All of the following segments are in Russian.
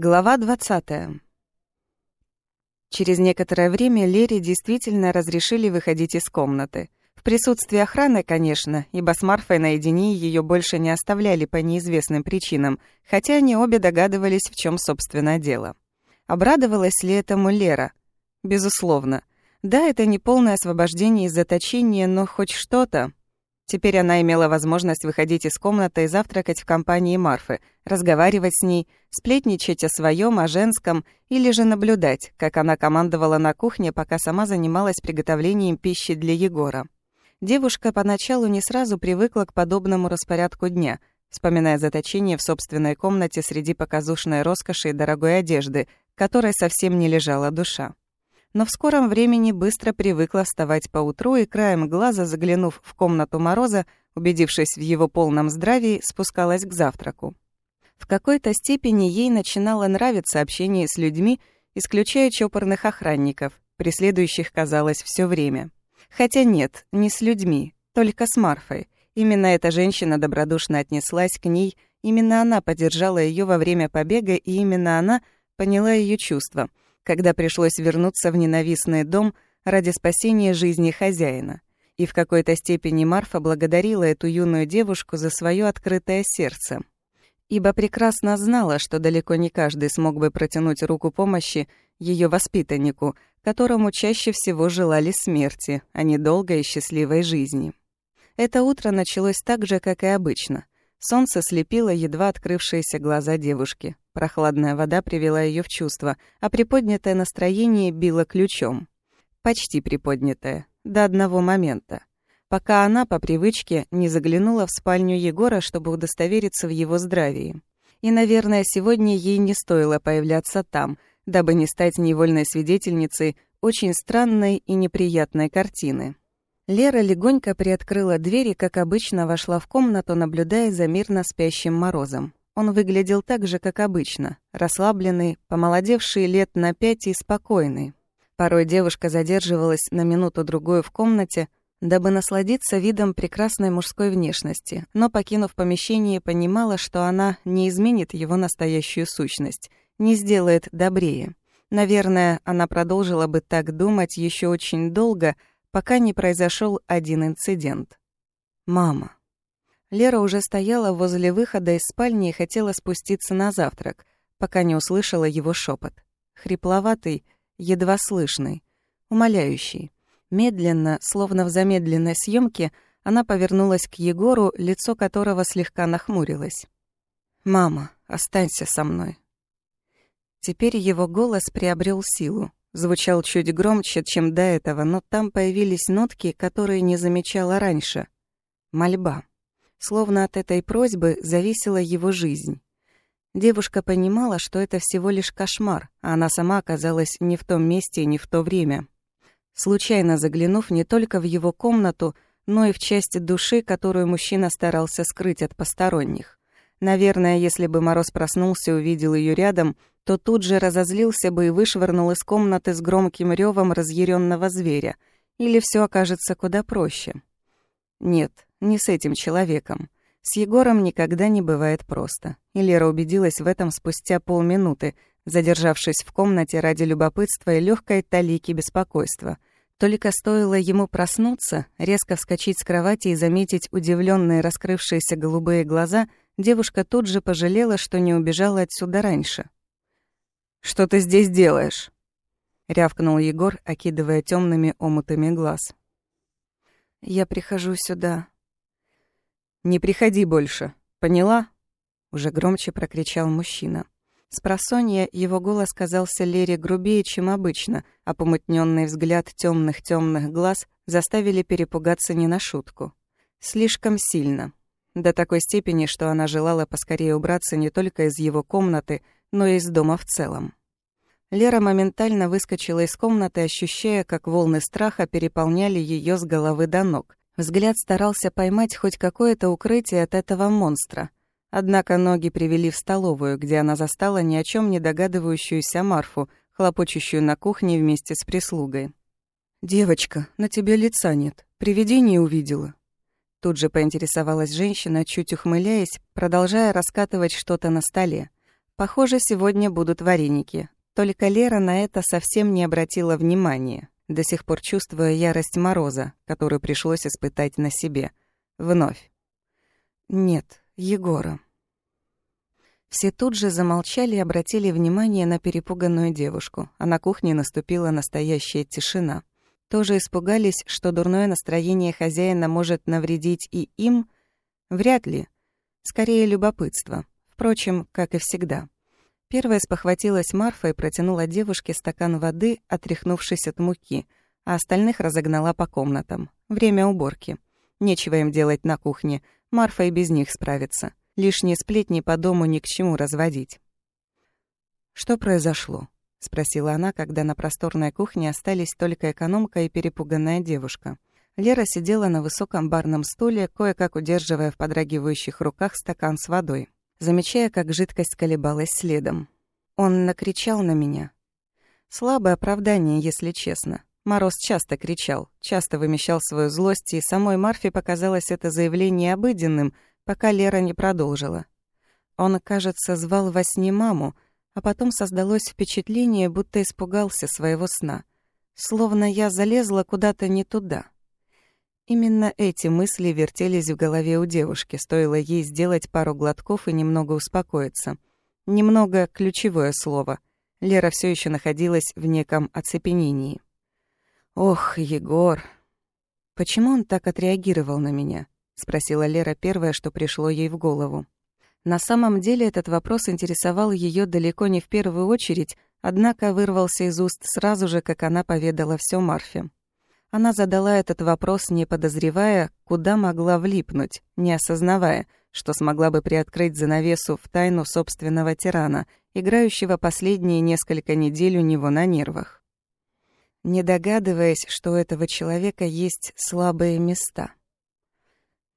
Глава 20. Через некоторое время Лере действительно разрешили выходить из комнаты. В присутствии охраны, конечно, ибо с Марфой наедине ее больше не оставляли по неизвестным причинам, хотя они обе догадывались, в чем собственно дело. Обрадовалась ли этому Лера? Безусловно. Да, это не полное освобождение из заточения, но хоть что-то. Теперь она имела возможность выходить из комнаты и завтракать в компании Марфы, разговаривать с ней, сплетничать о своем, о женском, или же наблюдать, как она командовала на кухне, пока сама занималась приготовлением пищи для Егора. Девушка поначалу не сразу привыкла к подобному распорядку дня, вспоминая заточение в собственной комнате среди показушной роскоши и дорогой одежды, которой совсем не лежала душа но в скором времени быстро привыкла вставать по утру и краем глаза, заглянув в комнату Мороза, убедившись в его полном здравии, спускалась к завтраку. В какой-то степени ей начинало нравиться общение с людьми, исключая чопорных охранников, преследующих, казалось, все время. Хотя нет, не с людьми, только с Марфой. Именно эта женщина добродушно отнеслась к ней, именно она поддержала ее во время побега, и именно она поняла ее чувства — когда пришлось вернуться в ненавистный дом ради спасения жизни хозяина. И в какой-то степени Марфа благодарила эту юную девушку за свое открытое сердце. Ибо прекрасно знала, что далеко не каждый смог бы протянуть руку помощи ее воспитаннику, которому чаще всего желали смерти, а не долгой и счастливой жизни. Это утро началось так же, как и обычно. Солнце слепило едва открывшиеся глаза девушки. Прохладная вода привела ее в чувство, а приподнятое настроение било ключом. Почти приподнятое, до одного момента. Пока она, по привычке, не заглянула в спальню Егора, чтобы удостовериться в его здравии. И, наверное, сегодня ей не стоило появляться там, дабы не стать невольной свидетельницей очень странной и неприятной картины. Лера легонько приоткрыла дверь и, как обычно, вошла в комнату, наблюдая за мирно спящим Морозом. Он выглядел так же, как обычно, расслабленный, помолодевший лет на пять и спокойный. Порой девушка задерживалась на минуту-другую в комнате, дабы насладиться видом прекрасной мужской внешности, но, покинув помещение, понимала, что она не изменит его настоящую сущность, не сделает добрее. Наверное, она продолжила бы так думать еще очень долго, пока не произошел один инцидент. «Мама». Лера уже стояла возле выхода из спальни и хотела спуститься на завтрак, пока не услышала его шепот. Хрипловатый, едва слышный, умоляющий. Медленно, словно в замедленной съемке, она повернулась к Егору, лицо которого слегка нахмурилось. «Мама, останься со мной». Теперь его голос приобрел силу. Звучал чуть громче, чем до этого, но там появились нотки, которые не замечала раньше. Мольба словно от этой просьбы зависела его жизнь. Девушка понимала, что это всего лишь кошмар, а она сама оказалась не в том месте и не в то время. Случайно заглянув не только в его комнату, но и в часть души, которую мужчина старался скрыть от посторонних. Наверное, если бы Мороз проснулся и увидел ее рядом, то тут же разозлился бы и вышвырнул из комнаты с громким ревом разъяренного зверя. Или все окажется куда проще. Нет, не с этим человеком. С Егором никогда не бывает просто. И Лера убедилась в этом спустя полминуты, задержавшись в комнате ради любопытства и легкой талики беспокойства. Только стоило ему проснуться, резко вскочить с кровати и заметить удивленные раскрывшиеся голубые глаза, девушка тут же пожалела, что не убежала отсюда раньше. «Что ты здесь делаешь?» — рявкнул Егор, окидывая темными омутами глаз. «Я прихожу сюда», «Не приходи больше, поняла?» Уже громче прокричал мужчина. С просонья его голос казался Лере грубее, чем обычно, а помутненный взгляд темных темных глаз заставили перепугаться не на шутку. Слишком сильно. До такой степени, что она желала поскорее убраться не только из его комнаты, но и из дома в целом. Лера моментально выскочила из комнаты, ощущая, как волны страха переполняли ее с головы до ног. Взгляд старался поймать хоть какое-то укрытие от этого монстра. Однако ноги привели в столовую, где она застала ни о чем не догадывающуюся Марфу, хлопочущую на кухне вместе с прислугой. «Девочка, на тебе лица нет. Привидение увидела». Тут же поинтересовалась женщина, чуть ухмыляясь, продолжая раскатывать что-то на столе. Похоже, сегодня будут вареники. Только Лера на это совсем не обратила внимания, до сих пор чувствуя ярость Мороза, которую пришлось испытать на себе. Вновь. Нет, Егора. Все тут же замолчали и обратили внимание на перепуганную девушку, а на кухне наступила настоящая тишина. Тоже испугались, что дурное настроение хозяина может навредить и им? Вряд ли. Скорее, любопытство. Впрочем, как и всегда. Первая спохватилась Марфа и протянула девушке стакан воды, отряхнувшись от муки, а остальных разогнала по комнатам. Время уборки. Нечего им делать на кухне, Марфа и без них справится. Лишние сплетни по дому ни к чему разводить. «Что произошло?» — спросила она, когда на просторной кухне остались только экономка и перепуганная девушка. Лера сидела на высоком барном стуле, кое-как удерживая в подрагивающих руках стакан с водой, замечая, как жидкость колебалась следом. Он накричал на меня. Слабое оправдание, если честно. Мороз часто кричал, часто вымещал свою злость, и самой Марфе показалось это заявление обыденным — пока Лера не продолжила. Он, кажется, звал во сне маму, а потом создалось впечатление, будто испугался своего сна. Словно я залезла куда-то не туда. Именно эти мысли вертелись в голове у девушки, стоило ей сделать пару глотков и немного успокоиться. Немного — ключевое слово. Лера все еще находилась в неком оцепенении. «Ох, Егор!» Почему он так отреагировал на меня? — спросила Лера первое, что пришло ей в голову. На самом деле этот вопрос интересовал ее далеко не в первую очередь, однако вырвался из уст сразу же, как она поведала все Марфе. Она задала этот вопрос, не подозревая, куда могла влипнуть, не осознавая, что смогла бы приоткрыть занавесу в тайну собственного тирана, играющего последние несколько недель у него на нервах. Не догадываясь, что у этого человека есть слабые места.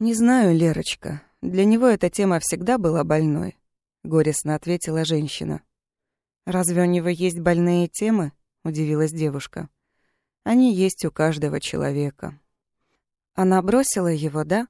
«Не знаю, Лерочка. Для него эта тема всегда была больной», — горестно ответила женщина. «Разве у него есть больные темы?» — удивилась девушка. «Они есть у каждого человека». Она бросила его, да?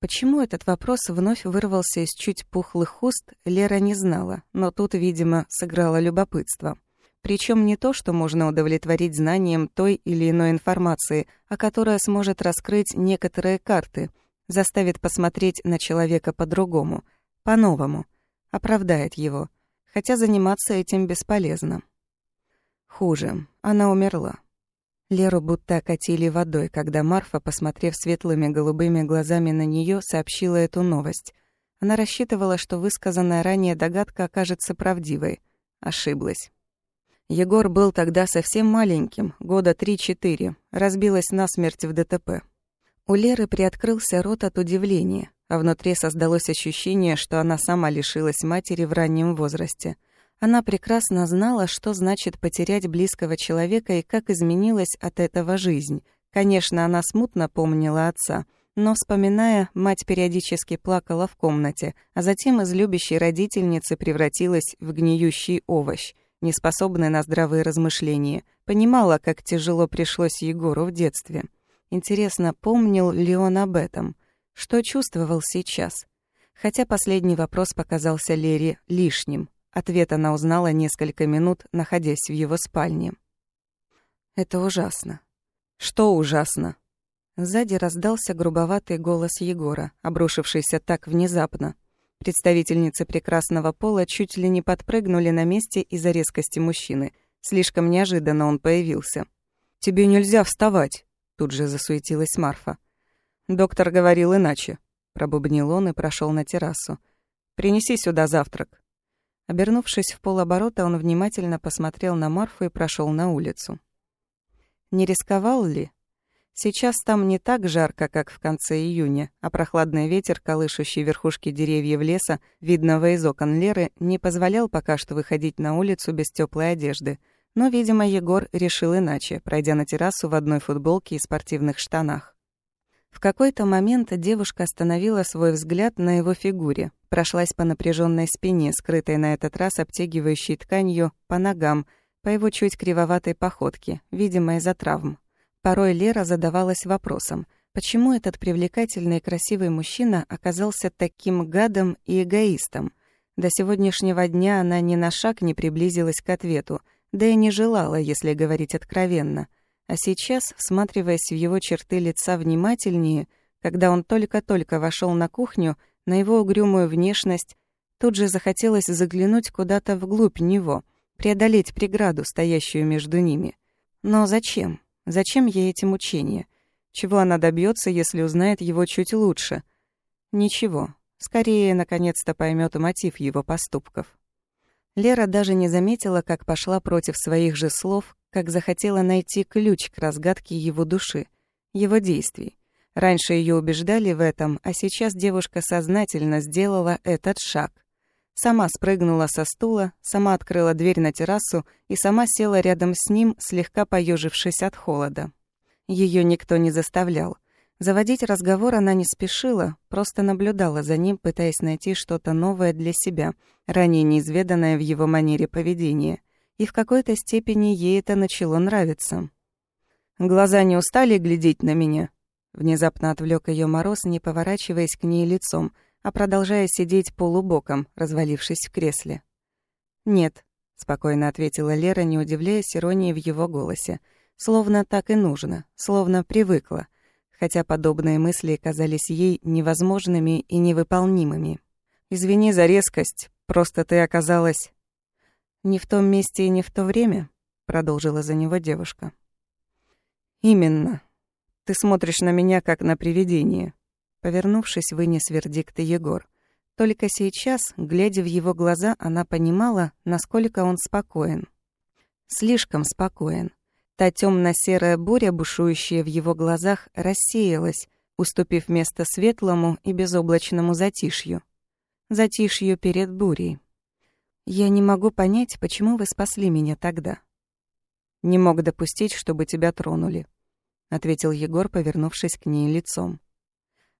Почему этот вопрос вновь вырвался из чуть пухлых уст, Лера не знала, но тут, видимо, сыграло любопытство. Причем не то, что можно удовлетворить знанием той или иной информации, а которая сможет раскрыть некоторые карты — заставит посмотреть на человека по-другому, по-новому, оправдает его, хотя заниматься этим бесполезно. Хуже, она умерла. Леру будто окатили водой, когда Марфа, посмотрев светлыми голубыми глазами на нее, сообщила эту новость. Она рассчитывала, что высказанная ранее догадка окажется правдивой. Ошиблась. Егор был тогда совсем маленьким, года 3-4, разбилась насмерть в ДТП. У Леры приоткрылся рот от удивления, а внутри создалось ощущение, что она сама лишилась матери в раннем возрасте. Она прекрасно знала, что значит потерять близкого человека и как изменилась от этого жизнь. Конечно, она смутно помнила отца, но, вспоминая, мать периодически плакала в комнате, а затем из любящей родительницы превратилась в гниющий овощ, неспособный на здравые размышления. Понимала, как тяжело пришлось Егору в детстве. Интересно, помнил ли он об этом? Что чувствовал сейчас? Хотя последний вопрос показался Лере лишним. Ответ она узнала несколько минут, находясь в его спальне. «Это ужасно». «Что ужасно?» Сзади раздался грубоватый голос Егора, обрушившийся так внезапно. Представительницы прекрасного пола чуть ли не подпрыгнули на месте из-за резкости мужчины. Слишком неожиданно он появился. «Тебе нельзя вставать!» Тут же засуетилась Марфа. «Доктор говорил иначе», — пробубнил он и прошел на террасу. «Принеси сюда завтрак». Обернувшись в полоборота, он внимательно посмотрел на Марфу и прошел на улицу. Не рисковал ли? Сейчас там не так жарко, как в конце июня, а прохладный ветер, колышущий верхушки деревьев леса, видного из окон Леры, не позволял пока что выходить на улицу без теплой одежды — но, видимо, Егор решил иначе, пройдя на террасу в одной футболке и спортивных штанах. В какой-то момент девушка остановила свой взгляд на его фигуре, прошлась по напряженной спине, скрытой на этот раз обтягивающей тканью, по ногам, по его чуть кривоватой походке, видимо, из-за травм. Порой Лера задавалась вопросом, почему этот привлекательный и красивый мужчина оказался таким гадом и эгоистом. До сегодняшнего дня она ни на шаг не приблизилась к ответу, да и не желала, если говорить откровенно. А сейчас, всматриваясь в его черты лица внимательнее, когда он только-только вошел на кухню, на его угрюмую внешность, тут же захотелось заглянуть куда-то вглубь него, преодолеть преграду, стоящую между ними. Но зачем? Зачем ей эти мучения? Чего она добьется, если узнает его чуть лучше? Ничего. Скорее, наконец-то поймет мотив его поступков. Лера даже не заметила, как пошла против своих же слов, как захотела найти ключ к разгадке его души, его действий. Раньше ее убеждали в этом, а сейчас девушка сознательно сделала этот шаг. Сама спрыгнула со стула, сама открыла дверь на террасу и сама села рядом с ним, слегка поежившись от холода. Ее никто не заставлял. Заводить разговор она не спешила, просто наблюдала за ним, пытаясь найти что-то новое для себя, ранее неизведанное в его манере поведения. И в какой-то степени ей это начало нравиться. «Глаза не устали глядеть на меня?» Внезапно отвлек ее мороз, не поворачиваясь к ней лицом, а продолжая сидеть полубоком, развалившись в кресле. «Нет», — спокойно ответила Лера, не удивляясь иронии в его голосе. Словно так и нужно, словно привыкла, хотя подобные мысли казались ей невозможными и невыполнимыми. «Извини за резкость, просто ты оказалась...» «Не в том месте и не в то время», — продолжила за него девушка. «Именно. Ты смотришь на меня, как на привидение», — повернувшись, вынес вердикт Егор. Только сейчас, глядя в его глаза, она понимала, насколько он спокоен. Слишком спокоен. Та темно-серая буря, бушующая в его глазах, рассеялась, уступив место светлому и безоблачному затишью. Затишью перед бурей. «Я не могу понять, почему вы спасли меня тогда». «Не мог допустить, чтобы тебя тронули», — ответил Егор, повернувшись к ней лицом.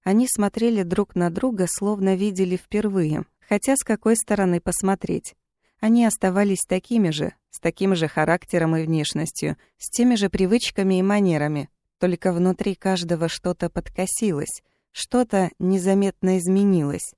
Они смотрели друг на друга, словно видели впервые, хотя с какой стороны посмотреть. Они оставались такими же, с таким же характером и внешностью, с теми же привычками и манерами, только внутри каждого что-то подкосилось, что-то незаметно изменилось.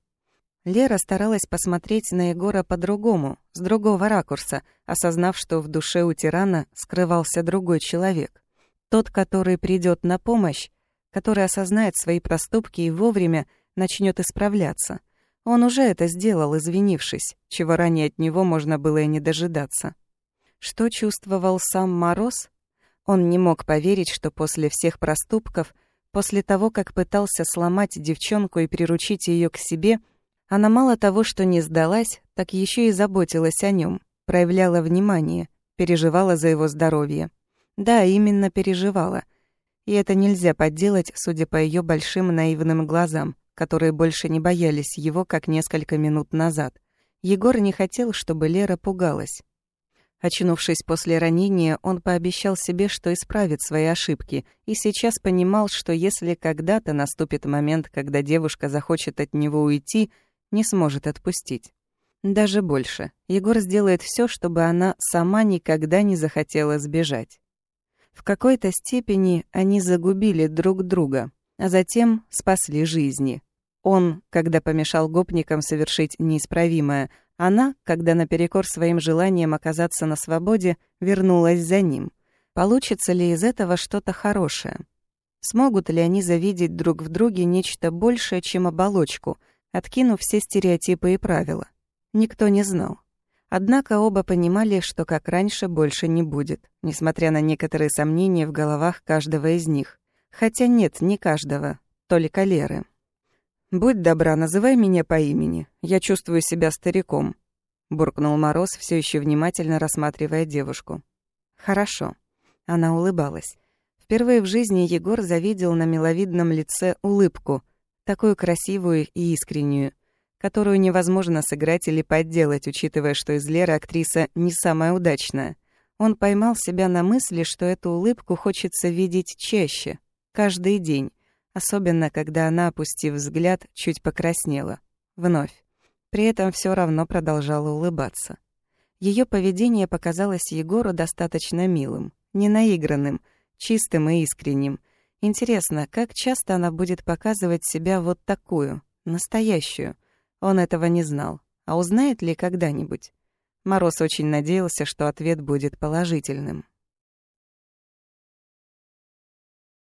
Лера старалась посмотреть на Егора по-другому, с другого ракурса, осознав, что в душе у тирана скрывался другой человек. Тот, который придет на помощь, который осознает свои проступки и вовремя начнет исправляться. Он уже это сделал, извинившись, чего ранее от него можно было и не дожидаться. Что чувствовал сам Мороз? Он не мог поверить, что после всех проступков, после того, как пытался сломать девчонку и приручить ее к себе, она мало того, что не сдалась, так еще и заботилась о нем, проявляла внимание, переживала за его здоровье. Да, именно переживала. И это нельзя подделать, судя по ее большим наивным глазам, которые больше не боялись его, как несколько минут назад. Егор не хотел, чтобы Лера пугалась. Очнувшись после ранения, он пообещал себе, что исправит свои ошибки, и сейчас понимал, что если когда-то наступит момент, когда девушка захочет от него уйти, не сможет отпустить. Даже больше. Егор сделает все, чтобы она сама никогда не захотела сбежать. В какой-то степени они загубили друг друга, а затем спасли жизни. Он, когда помешал гопникам совершить неисправимое, она, когда наперекор своим желаниям оказаться на свободе, вернулась за ним. Получится ли из этого что-то хорошее? Смогут ли они завидеть друг в друге нечто большее, чем оболочку, откинув все стереотипы и правила? Никто не знал. Однако оба понимали, что как раньше больше не будет, несмотря на некоторые сомнения в головах каждого из них. Хотя нет, не каждого, только Леры. «Будь добра, называй меня по имени. Я чувствую себя стариком», — буркнул Мороз, все еще внимательно рассматривая девушку. «Хорошо». Она улыбалась. Впервые в жизни Егор завидел на миловидном лице улыбку, такую красивую и искреннюю, которую невозможно сыграть или подделать, учитывая, что из Леры актриса не самая удачная. Он поймал себя на мысли, что эту улыбку хочется видеть чаще, каждый день, особенно когда она, опустив взгляд, чуть покраснела. Вновь. При этом все равно продолжала улыбаться. Ее поведение показалось Егору достаточно милым, не наигранным, чистым и искренним. Интересно, как часто она будет показывать себя вот такую, настоящую? Он этого не знал. А узнает ли когда-нибудь? Мороз очень надеялся, что ответ будет положительным.